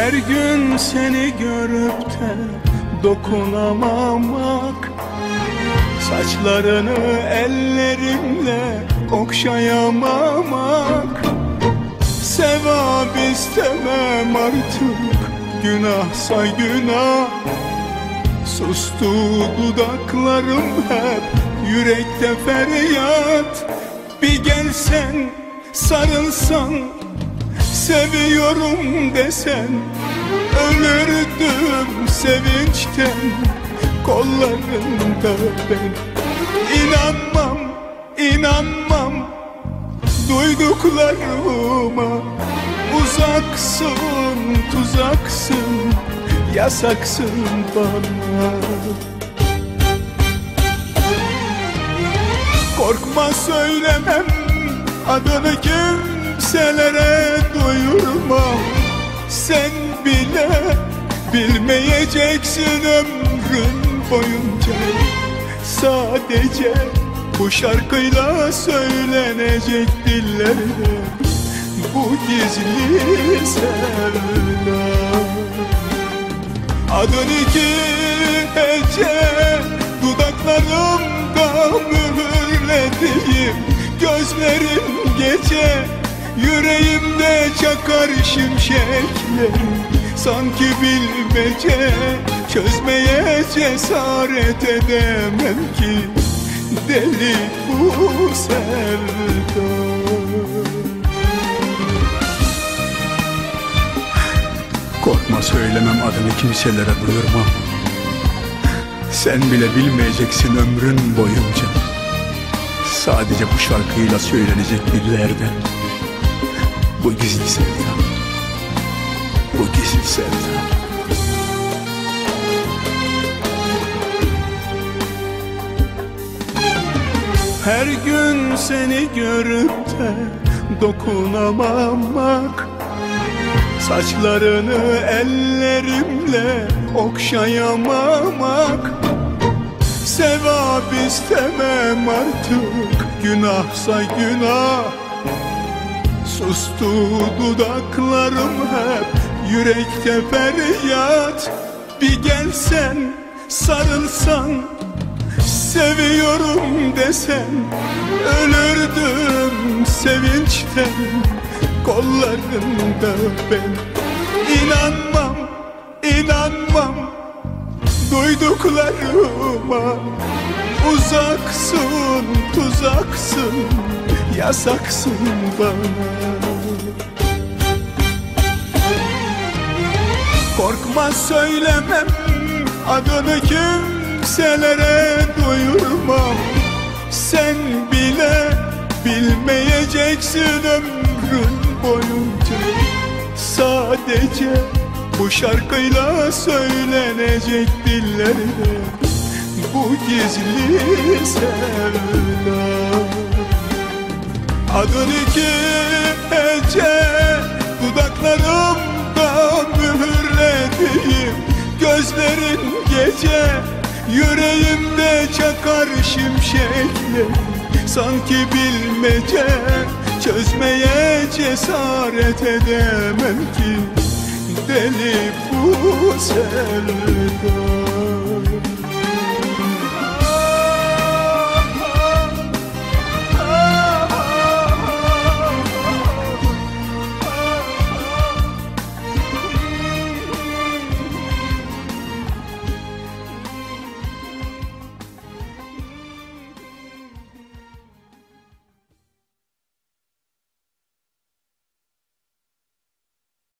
Her gün seni görüp de dokunamamak. Saçlarını ellerimle okşayamamak. Sevap istemem artık günahsa günah. Sustu dudaklarım hep yürekte feryat. Bir gelsen sarılsan seviyorum desen Ölürdüm sevinçten kollarında ben İnanmam, inanmam duyduklarıma Uzaksın, tuzaksın, yasaksın bana. Korkma söylemem adını kimselere bilmeyeceksin ömrün boyunca. Sadece bu şarkıyla söylenecek dillerde Bu gizli sevda. Adın iki hece Dudaklarımda mühürlediğim Gözlerim gece Yüreğimde çakar şimşekler Sanki bilmece Çözmeye cesaret edemem ki. Deli bu sevda. Korkma söylemem adını kimselere duyurmam Sen bile bilmeyeceksin ömrün boyunca. Sadece bu şarkıyla söylenecek dillerde Bu gizli sevda Gizli sevda. Her gün seni görüp de dokunamamak Saçlarını ellerimle okşayamamak. Sevap istemem artık günahsa günah. Sustu dudaklarım hep yürekte feryat Bir gelsen sarılsan. Seviyorum desen Ölürdüm sevinçten. Kollarında ben İnanmam, inanmam. Duyduklarıma Uzaksın, tuzaksın Yasaksın bana Korkma söylemem. Adını kimselere duyurmam. Sen bile bilmeyeceksin ömrün boyunca. Sadece bu şarkıyla söylenecek dillerde Bu gizli sevda Adın iki hece Dudaklarımda gece Yüreğimde çakar şimşekler Sanki bilmece Çözmeye cesaret edemem ki. Deli bu sevda